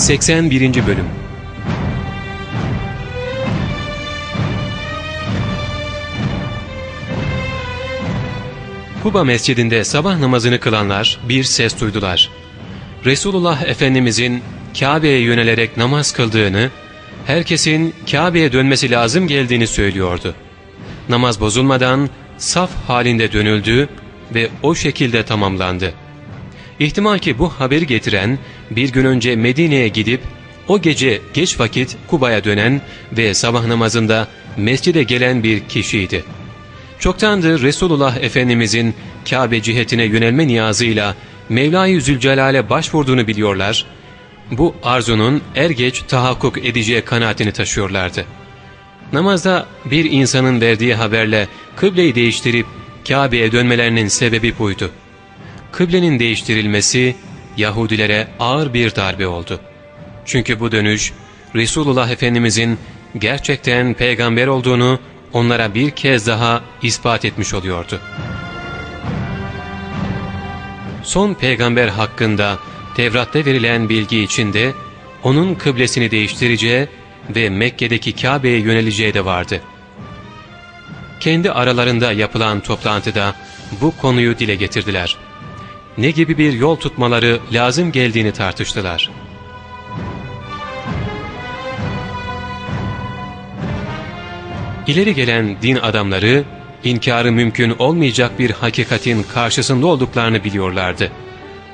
81. Bölüm Kuba mescidinde sabah namazını kılanlar bir ses duydular. Resulullah Efendimizin Kabe'ye yönelerek namaz kıldığını, herkesin Kabe'ye dönmesi lazım geldiğini söylüyordu. Namaz bozulmadan saf halinde dönüldü ve o şekilde tamamlandı. İhtimal ki bu haberi getiren bir gün önce Medine'ye gidip o gece geç vakit Kuba'ya dönen ve sabah namazında mescide gelen bir kişiydi. Çoktandır Resulullah Efendimizin Kabe cihetine yönelme niyazıyla Mevla-i Zülcelal'e başvurduğunu biliyorlar. Bu arzunun er geç tahakkuk edeceği kanaatini taşıyorlardı. Namazda bir insanın verdiği haberle kıbleyi değiştirip Kabe'ye dönmelerinin sebebi buydu. Kıblenin değiştirilmesi Yahudilere ağır bir darbe oldu. Çünkü bu dönüş Resulullah Efendimizin gerçekten peygamber olduğunu onlara bir kez daha ispat etmiş oluyordu. Son peygamber hakkında Tevrat'ta verilen bilgi içinde onun kıblesini değiştireceği ve Mekke'deki Kabe'ye yöneleceği de vardı. Kendi aralarında yapılan toplantıda bu konuyu dile getirdiler. Ne gibi bir yol tutmaları lazım geldiğini tartıştılar. İleri gelen din adamları, inkarı mümkün olmayacak bir hakikatin karşısında olduklarını biliyorlardı.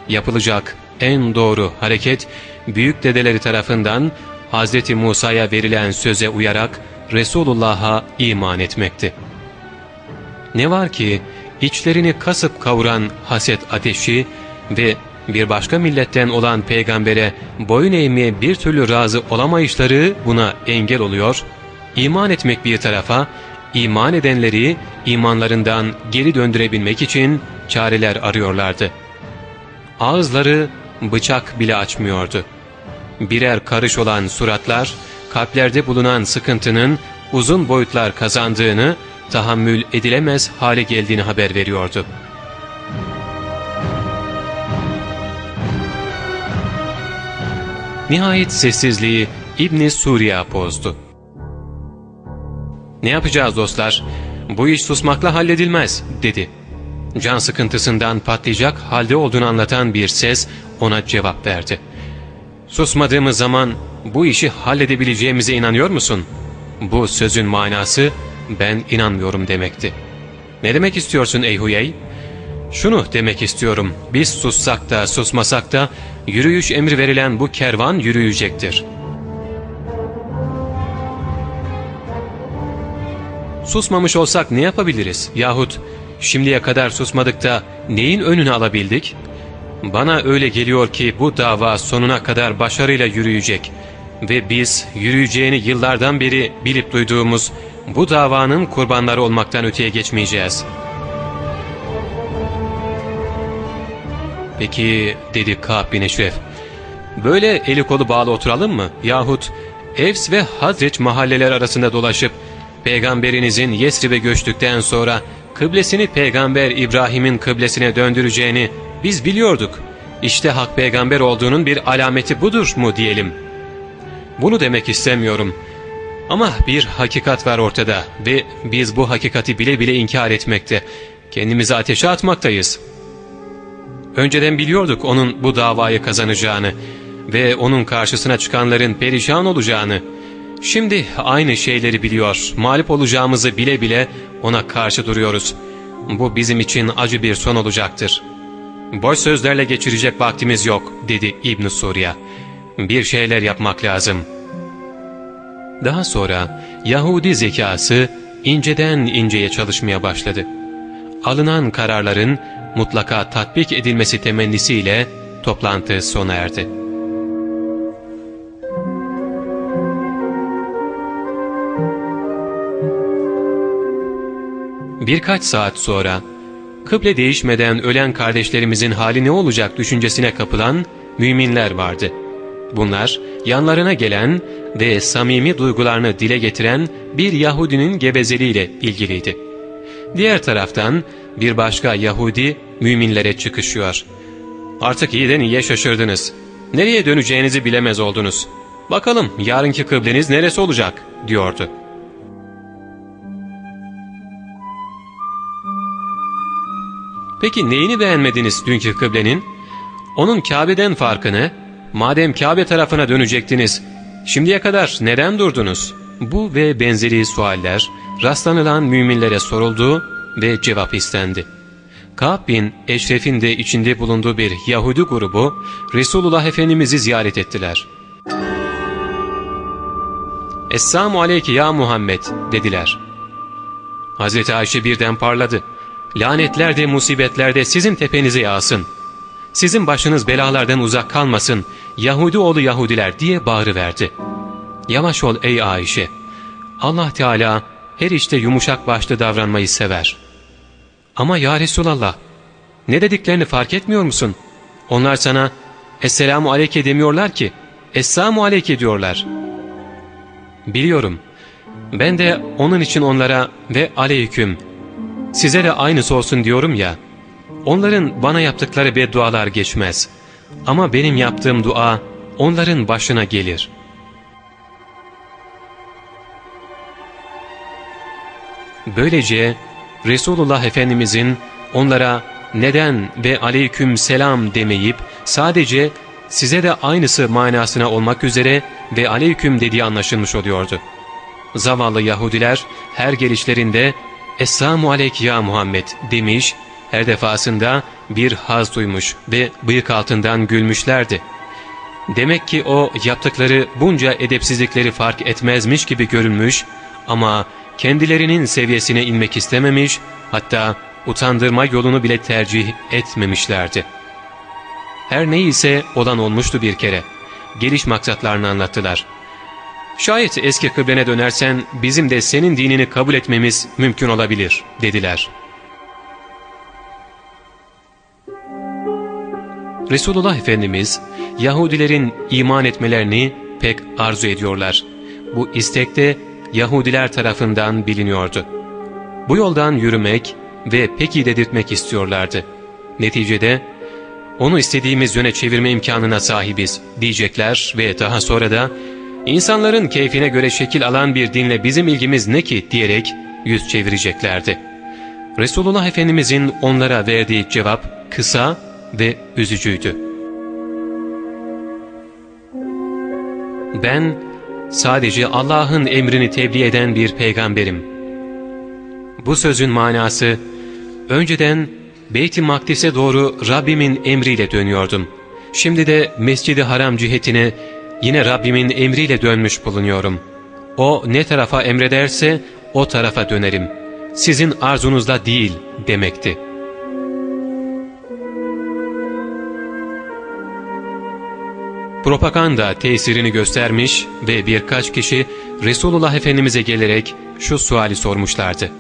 Yapılacak en doğru hareket, büyük dedeleri tarafından Hz. Musa'ya verilen söze uyarak Resulullah'a iman etmekti. Ne var ki içlerini kasıp kavuran haset ateşi ve bir başka milletten olan peygambere boyun eğmeye bir türlü razı olamayışları buna engel oluyor, iman etmek bir tarafa, iman edenleri imanlarından geri döndürebilmek için çareler arıyorlardı. Ağızları bıçak bile açmıyordu. Birer karış olan suratlar, kalplerde bulunan sıkıntının uzun boyutlar kazandığını, tahammül edilemez hale geldiğini haber veriyordu. Nihayet sessizliği İbni Suriye bozdu. ''Ne yapacağız dostlar? Bu iş susmakla halledilmez.'' dedi. Can sıkıntısından patlayacak halde olduğunu anlatan bir ses ona cevap verdi. ''Susmadığımız zaman bu işi halledebileceğimize inanıyor musun?'' Bu sözün manası ben inanmıyorum demekti. ''Ne demek istiyorsun ey Huyey?'' ''Şunu demek istiyorum. Biz sussak da susmasak da yürüyüş emri verilen bu kervan yürüyecektir.'' Susmamış olsak ne yapabiliriz? Yahut şimdiye kadar susmadık da neyin önünü alabildik? Bana öyle geliyor ki bu dava sonuna kadar başarıyla yürüyecek ve biz yürüyeceğini yıllardan beri bilip duyduğumuz bu davanın kurbanları olmaktan öteye geçmeyeceğiz. Peki dedi Ka'b bin Eşref, böyle eli kolu bağlı oturalım mı? Yahut Evs ve Hazreç mahalleler arasında dolaşıp Peygamberinizin Yesrib'e göçtükten sonra kıblesini Peygamber İbrahim'in kıblesine döndüreceğini biz biliyorduk. İşte hak peygamber olduğunun bir alameti budur mu diyelim. Bunu demek istemiyorum. Ama bir hakikat var ortada ve biz bu hakikati bile bile inkar etmekte, kendimizi ateşe atmaktayız. Önceden biliyorduk onun bu davayı kazanacağını ve onun karşısına çıkanların perişan olacağını. Şimdi aynı şeyleri biliyor, mağlup olacağımızı bile bile ona karşı duruyoruz. Bu bizim için acı bir son olacaktır. Boş sözlerle geçirecek vaktimiz yok, dedi İbn Suriye. Bir şeyler yapmak lazım. Daha sonra Yahudi zekası inceden inceye çalışmaya başladı. Alınan kararların mutlaka tatbik edilmesi temennisiyle toplantı sona erdi. Birkaç saat sonra kıble değişmeden ölen kardeşlerimizin hali ne olacak düşüncesine kapılan müminler vardı. Bunlar yanlarına gelen ve samimi duygularını dile getiren bir Yahudinin gevezeliğiyle ilgiliydi. Diğer taraftan bir başka Yahudi müminlere çıkışıyor. ''Artık iyiden iyiye şaşırdınız. Nereye döneceğinizi bilemez oldunuz. Bakalım yarınki kıbleniz neresi olacak diyordu. Peki neyini beğenmediniz dünkü kıblenin? Onun Kabe'den farkını, madem Kabe tarafına dönecektiniz, şimdiye kadar neden durdunuz? Bu ve benzeri sualler rastlanılan müminlere soruldu ve cevap istendi. Ka'b bin Eşref'in de içinde bulunduğu bir Yahudi grubu Resulullah Efendimiz'i ziyaret ettiler. Esselamu aleyke ya Muhammed dediler. Hazreti Ayşe birden parladı. Lanetler de musibetler de sizin tepenize yağsın. Sizin başınız belalardan uzak kalmasın. Yahudi oğlu Yahudiler diye bağırıverdi. Yavaş ol ey Ayşe. Allah Teala her işte yumuşak başlı davranmayı sever. Ama ya Resulallah ne dediklerini fark etmiyor musun? Onlar sana Esselamu Aleyke demiyorlar ki Esselamu Aleyke diyorlar. Biliyorum. Ben de onun için onlara ve aleyküm size de aynısı olsun diyorum ya. Onların bana yaptıkları beddualar geçmez. Ama benim yaptığım dua onların başına gelir. Böylece Resulullah Efendimizin onlara neden ve aleyküm selam demeyip sadece size de aynısı manasına olmak üzere ve aleyküm dediği anlaşılmış oluyordu. Zavallı Yahudiler her gelişlerinde Esselamu aleyk ya Muhammed demiş, her defasında bir haz duymuş ve bıyık altından gülmüşlerdi. Demek ki o yaptıkları bunca edepsizlikleri fark etmezmiş gibi görünmüş ama kendilerinin seviyesine inmek istememiş, hatta utandırma yolunu bile tercih etmemişlerdi. Her neyse olan olmuştu bir kere. Geliş maksatlarını anlattılar. Şayet eski kıblene dönersen bizim de senin dinini kabul etmemiz mümkün olabilir dediler. Resulullah Efendimiz Yahudilerin iman etmelerini pek arzu ediyorlar. Bu istek de Yahudiler tarafından biliniyordu. Bu yoldan yürümek ve peki dedirtmek istiyorlardı. Neticede onu istediğimiz yöne çevirme imkanına sahibiz diyecekler ve daha sonra da insanların keyfine göre şekil alan bir dinle bizim ilgimiz ne ki diyerek yüz çevireceklerdi. Resulullah Efendimizin onlara verdiği cevap kısa ve üzücüydü. Ben sadece Allah'ın emrini tebliğ eden bir peygamberim. Bu sözün manası, önceden Beyt-i Makdis'e doğru Rabbimin emriyle dönüyordum. Şimdi de Mescid-i Haram cihetine yine Rabbimin emriyle dönmüş bulunuyorum. O ne tarafa emrederse o tarafa dönerim. Sizin arzunuzda değil demekti. Propaganda tesirini göstermiş ve birkaç kişi Resulullah Efendimiz'e gelerek şu suali sormuşlardı.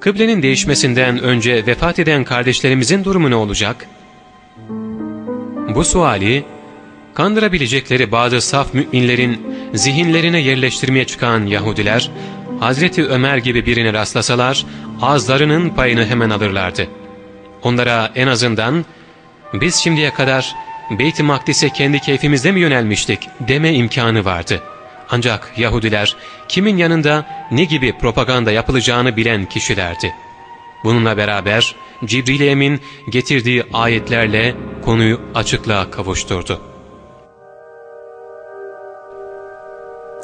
Kıblenin değişmesinden önce vefat eden kardeşlerimizin durumu ne olacak? Bu suali kandırabilecekleri bazı saf müminlerin zihinlerine yerleştirmeye çıkan Yahudiler, Hazreti Ömer gibi birini rastlasalar ağızlarının payını hemen alırlardı. Onlara en azından biz şimdiye kadar Beyt-i Makdis'e kendi keyfimizde mi yönelmiştik deme imkanı vardı. Ancak Yahudiler kimin yanında ne gibi propaganda yapılacağını bilen kişilerdi. Bununla beraber Cibril Emin getirdiği ayetlerle konuyu açıklığa kavuşturdu.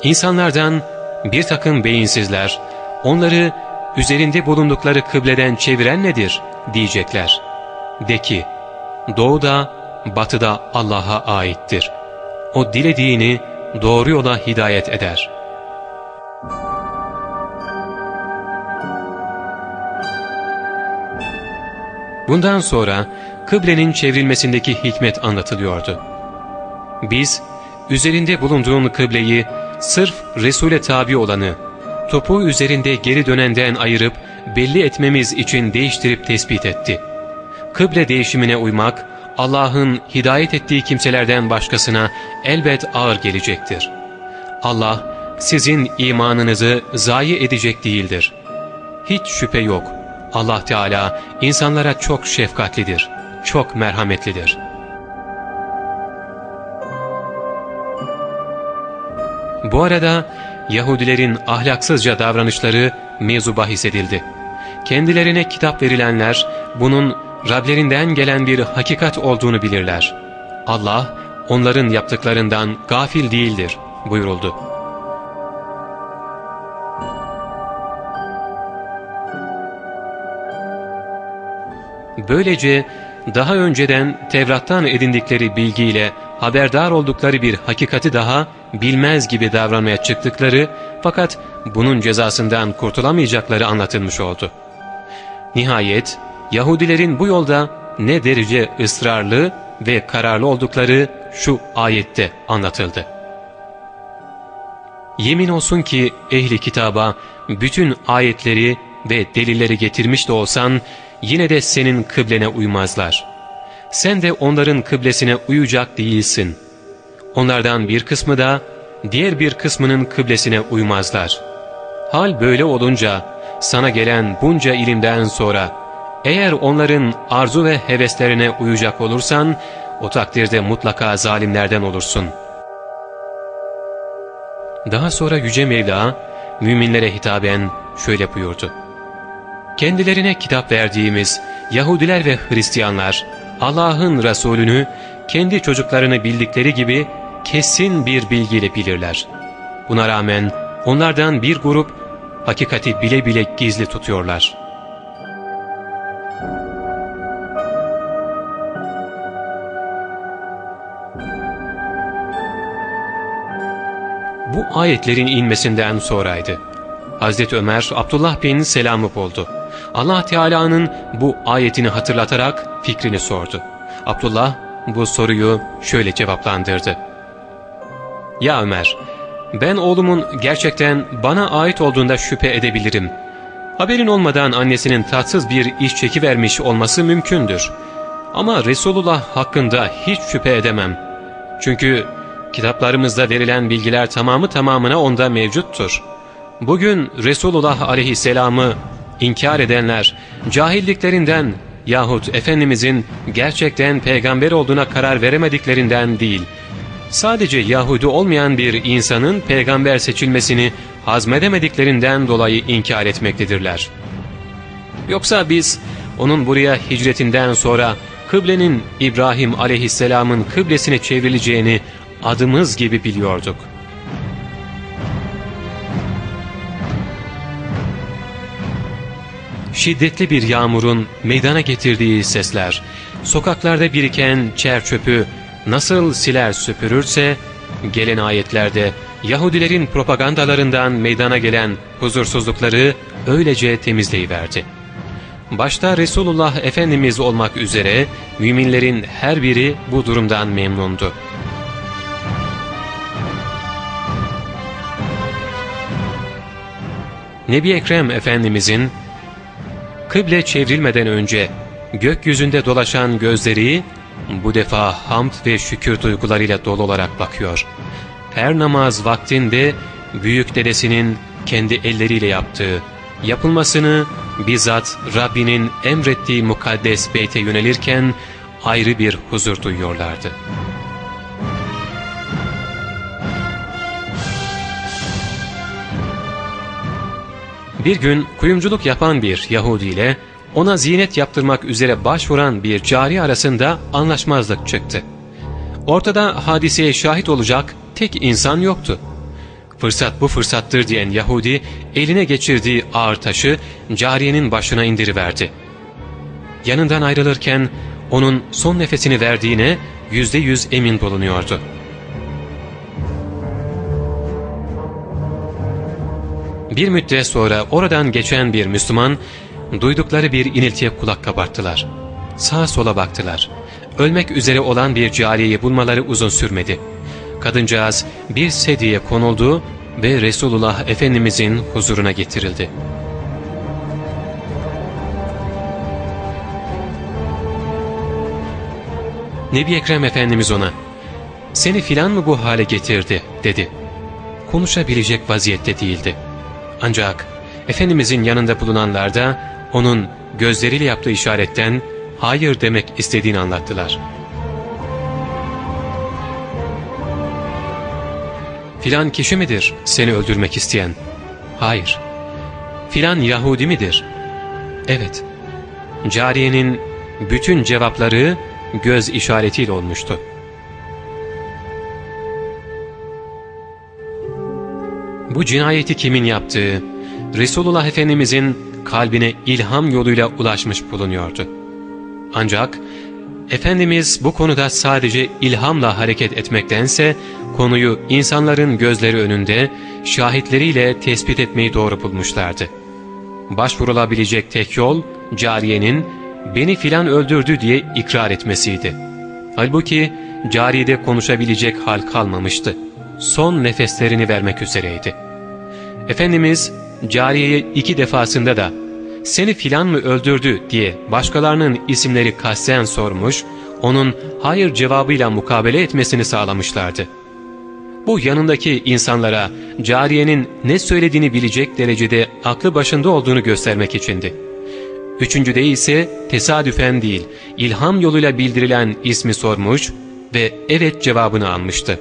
İnsanlardan bir takım beyinsizler, onları üzerinde bulundukları kıbleden çeviren nedir diyecekler. De ki, doğuda, batıda Allah'a aittir. O dilediğini doğru yola hidayet eder. Bundan sonra kıblenin çevrilmesindeki hikmet anlatılıyordu. Biz, üzerinde bulunduğun kıbleyi sırf Resul'e tabi olanı, topu üzerinde geri dönenden ayırıp belli etmemiz için değiştirip tespit etti. Kıble değişimine uymak, Allah'ın hidayet ettiği kimselerden başkasına elbet ağır gelecektir. Allah sizin imanınızı zayi edecek değildir. Hiç şüphe yok. Allah Teala insanlara çok şefkatlidir, çok merhametlidir. Bu arada Yahudilerin ahlaksızca davranışları mevzu bahis edildi. Kendilerine kitap verilenler bunun Rablerinden gelen bir hakikat olduğunu bilirler. Allah onların yaptıklarından gafil değildir buyuruldu. Böylece daha önceden Tevrat'tan edindikleri bilgiyle haberdar oldukları bir hakikati daha bilmez gibi davranmaya çıktıkları fakat bunun cezasından kurtulamayacakları anlatılmış oldu. Nihayet Yahudilerin bu yolda ne derece ısrarlı ve kararlı oldukları şu ayette anlatıldı. Yemin olsun ki ehli kitaba bütün ayetleri ve delilleri getirmiş de olsan yine de senin kıblene uymazlar. Sen de onların kıblesine uyacak değilsin. Onlardan bir kısmı da diğer bir kısmının kıblesine uymazlar. Hal böyle olunca sana gelen bunca ilimden sonra eğer onların arzu ve heveslerine uyacak olursan o takdirde mutlaka zalimlerden olursun. Daha sonra Yüce Mevla müminlere hitaben şöyle buyurdu. Kendilerine kitap verdiğimiz Yahudiler ve Hristiyanlar Allah'ın Resulünü kendi çocuklarını bildikleri gibi kesin bir bilgiyle bilirler. Buna rağmen onlardan bir grup hakikati bile bile gizli tutuyorlar. Bu ayetlerin inmesinden sonraydı. Hazreti Ömer Abdullah bin Selam'ı buldu. Allah Teala'nın bu ayetini hatırlatarak fikrini sordu. Abdullah bu soruyu şöyle cevaplandırdı. Ya Ömer, ben oğlumun gerçekten bana ait olduğunda şüphe edebilirim. Haberin olmadan annesinin tatsız bir iş çekivermiş olması mümkündür. Ama Resulullah hakkında hiç şüphe edemem. Çünkü kitaplarımızda verilen bilgiler tamamı tamamına onda mevcuttur. Bugün Resulullah aleyhisselamı inkar edenler cahilliklerinden yahut Efendimizin gerçekten peygamber olduğuna karar veremediklerinden değil, sadece Yahudi olmayan bir insanın peygamber seçilmesini hazmedemediklerinden dolayı inkar etmektedirler. Yoksa biz onun buraya hicretinden sonra kıblenin İbrahim aleyhisselamın kıblesine çevrileceğini adımız gibi biliyorduk. Şiddetli bir yağmurun meydana getirdiği sesler, sokaklarda biriken çer çöpü nasıl siler süpürürse, gelen ayetlerde Yahudilerin propagandalarından meydana gelen huzursuzlukları öylece temizleyiverdi. Başta Resulullah Efendimiz olmak üzere müminlerin her biri bu durumdan memnundu. Nebi Ekrem Efendimizin kıble çevrilmeden önce gökyüzünde dolaşan gözleri bu defa hamd ve şükür duygularıyla dolu olarak bakıyor. Her namaz vaktinde büyük dedesinin kendi elleriyle yaptığı, yapılmasını bizzat Rabbinin emrettiği mukaddes beyte yönelirken ayrı bir huzur duyuyorlardı.'' Bir gün kuyumculuk yapan bir Yahudi ile ona zinet yaptırmak üzere başvuran bir cari arasında anlaşmazlık çıktı. Ortada hadiseye şahit olacak tek insan yoktu. Fırsat bu fırsattır diyen Yahudi eline geçirdiği ağır taşı cariyenin başına indiriverdi. Yanından ayrılırken onun son nefesini verdiğine yüzde yüz emin bulunuyordu.'' Bir müddet sonra oradan geçen bir Müslüman, duydukları bir iniltiye kulak kabarttılar. Sağa sola baktılar. Ölmek üzere olan bir cariyeyi bulmaları uzun sürmedi. Kadıncağız bir sediye konuldu ve Resulullah Efendimizin huzuruna getirildi. Nebi Ekrem Efendimiz ona, ''Seni filan mı bu hale getirdi?'' dedi. Konuşabilecek vaziyette değildi. Ancak Efendimizin yanında bulunanlar da onun gözleriyle yaptığı işaretten hayır demek istediğini anlattılar. Filan kişi midir seni öldürmek isteyen? Hayır. Filan Yahudi midir? Evet. Cariyenin bütün cevapları göz işaretiyle olmuştu. Bu cinayeti kimin yaptığı, Resulullah Efendimizin kalbine ilham yoluyla ulaşmış bulunuyordu. Ancak Efendimiz bu konuda sadece ilhamla hareket etmektense konuyu insanların gözleri önünde şahitleriyle tespit etmeyi doğru bulmuşlardı. Başvurulabilecek tek yol cariyenin beni filan öldürdü diye ikrar etmesiydi. Halbuki cariyede konuşabilecek hal kalmamıştı. Son nefeslerini vermek üzereydi. Efendimiz cariyeye iki defasında da seni filan mı öldürdü diye başkalarının isimleri kasten sormuş, onun hayır cevabıyla mukabele etmesini sağlamışlardı. Bu yanındaki insanlara cariyenin ne söylediğini bilecek derecede aklı başında olduğunu göstermek içindi. Üçüncüde ise tesadüfen değil, ilham yoluyla bildirilen ismi sormuş ve evet cevabını almıştı.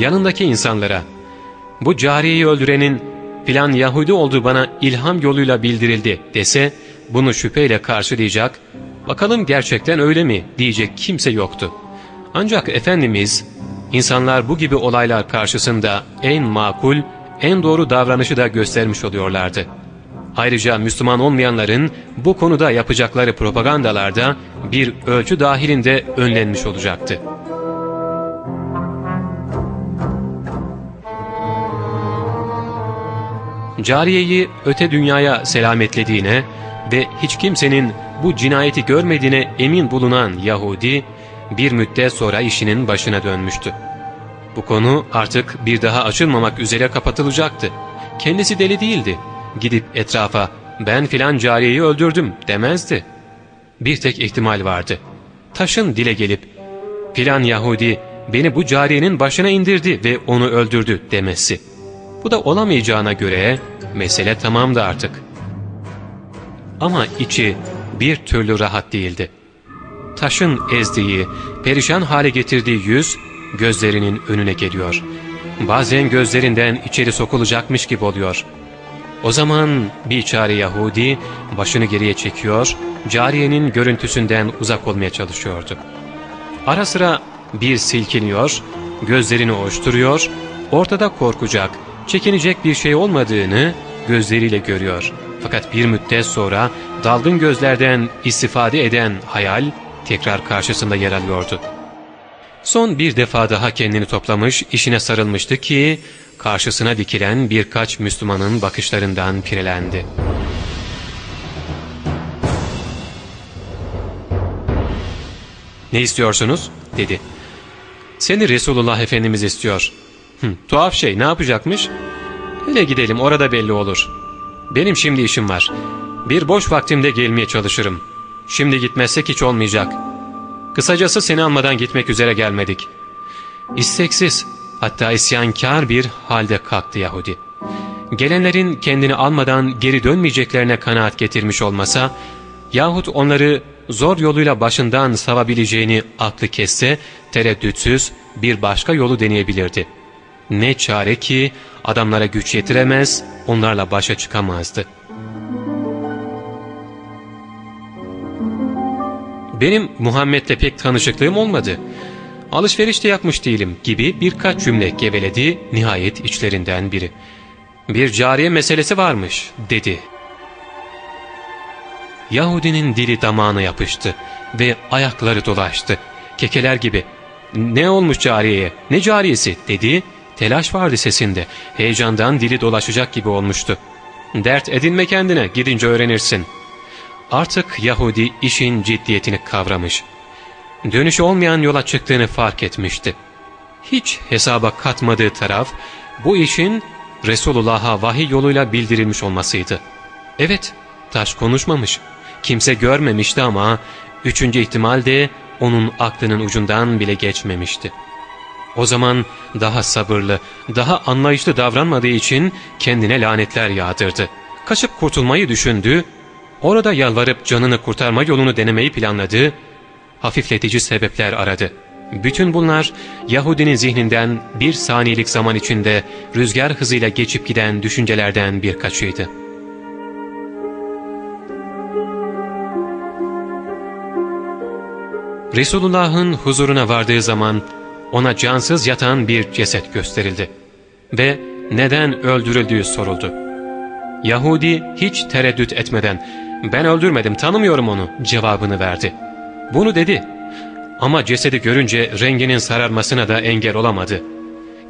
Yanındaki insanlara, bu cariyeyi öldürenin filan Yahudi olduğu bana ilham yoluyla bildirildi dese, bunu şüpheyle karşılayacak, bakalım gerçekten öyle mi diyecek kimse yoktu. Ancak Efendimiz, insanlar bu gibi olaylar karşısında en makul, en doğru davranışı da göstermiş oluyorlardı. Ayrıca Müslüman olmayanların bu konuda yapacakları propagandalarda bir ölçü dahilinde önlenmiş olacaktı. Cariyeyi öte dünyaya selametlediğine ve hiç kimsenin bu cinayeti görmediğine emin bulunan Yahudi bir müddet sonra işinin başına dönmüştü. Bu konu artık bir daha açılmamak üzere kapatılacaktı. Kendisi deli değildi. Gidip etrafa ben filan cariyeyi öldürdüm demezdi. Bir tek ihtimal vardı. Taşın dile gelip filan Yahudi beni bu cariyenin başına indirdi ve onu öldürdü demesi. Bu da olamayacağına göre mesele tamamdı artık. Ama içi bir türlü rahat değildi. Taşın ezdiği, perişan hale getirdiği yüz gözlerinin önüne geliyor. Bazen gözlerinden içeri sokulacakmış gibi oluyor. O zaman bir çare Yahudi başını geriye çekiyor, cariyenin görüntüsünden uzak olmaya çalışıyordu. Ara sıra bir silkiniyor, gözlerini oşturuyor, ortada korkacak, çekinecek bir şey olmadığını gözleriyle görüyor. Fakat bir müddet sonra dalgın gözlerden istifade eden hayal tekrar karşısında yer alıyordu. Son bir defa daha kendini toplamış, işine sarılmıştı ki karşısına dikilen birkaç Müslümanın bakışlarından pirelendi. ''Ne istiyorsunuz?'' dedi. ''Seni Resulullah Efendimiz istiyor.'' Hı, ''Tuhaf şey ne yapacakmış?'' ''Hele gidelim orada belli olur.'' ''Benim şimdi işim var. Bir boş vaktimde gelmeye çalışırım. Şimdi gitmezsek hiç olmayacak. Kısacası seni almadan gitmek üzere gelmedik.'' İsteksiz hatta isyankar bir halde kalktı Yahudi. Gelenlerin kendini almadan geri dönmeyeceklerine kanaat getirmiş olmasa yahut onları zor yoluyla başından savabileceğini aklı kesse tereddütsüz bir başka yolu deneyebilirdi. Ne çare ki adamlara güç yetiremez, onlarla başa çıkamazdı. Benim Muhammed'le pek tanışıklığım olmadı. Alışveriş de yapmış değilim gibi birkaç cümle geveledi nihayet içlerinden biri. Bir cariye meselesi varmış dedi. Yahudinin dili damağına yapıştı ve ayakları dolaştı. Kekeler gibi ne olmuş cariyeye ne cariyesi dedi Telaş vardı sesinde. Heyecandan dili dolaşacak gibi olmuştu. Dert edinme kendine gidince öğrenirsin. Artık Yahudi işin ciddiyetini kavramış. Dönüş olmayan yola çıktığını fark etmişti. Hiç hesaba katmadığı taraf bu işin Resulullah'a vahiy yoluyla bildirilmiş olmasıydı. Evet, taş konuşmamış. Kimse görmemişti ama üçüncü ihtimal de onun aklının ucundan bile geçmemişti.'' O zaman daha sabırlı, daha anlayışlı davranmadığı için kendine lanetler yağdırdı. Kaçıp kurtulmayı düşündü, orada yalvarıp canını kurtarma yolunu denemeyi planladı. hafifletici sebepler aradı. Bütün bunlar Yahudinin zihninden bir saniyelik zaman içinde rüzgar hızıyla geçip giden düşüncelerden birkaçıydı. Resulullah'ın huzuruna vardığı zaman ona cansız yatan bir ceset gösterildi ve neden öldürüldüğü soruldu. Yahudi hiç tereddüt etmeden ben öldürmedim tanımıyorum onu cevabını verdi. Bunu dedi ama cesedi görünce renginin sararmasına da engel olamadı.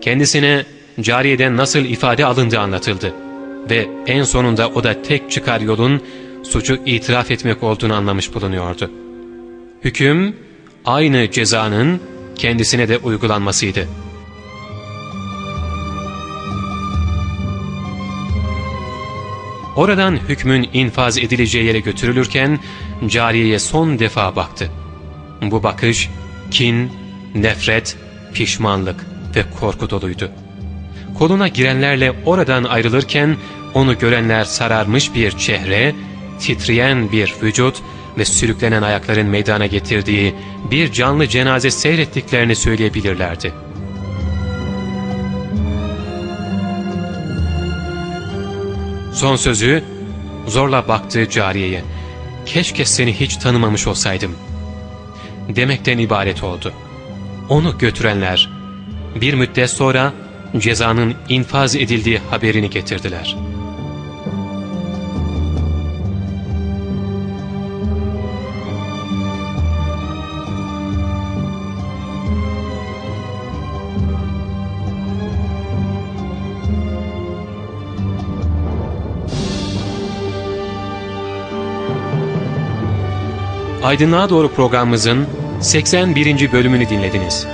Kendisine cariyeden nasıl ifade alındığı anlatıldı ve en sonunda o da tek çıkar yolun suçu itiraf etmek olduğunu anlamış bulunuyordu. Hüküm aynı cezanın kendisine de uygulanmasıydı. Oradan hükmün infaz edileceği yere götürülürken cariyeye son defa baktı. Bu bakış kin, nefret, pişmanlık ve korku doluydu. Koluna girenlerle oradan ayrılırken onu görenler sararmış bir çehre, titreyen bir vücut ve sürüklenen ayakların meydana getirdiği bir canlı cenaze seyrettiklerini söyleyebilirlerdi. Son sözü zorla baktığı cariyeye keşke seni hiç tanımamış olsaydım demekten ibaret oldu. Onu götürenler bir müddet sonra cezanın infaz edildiği haberini getirdiler.'' Aydınlığa Doğru programımızın 81. bölümünü dinlediniz.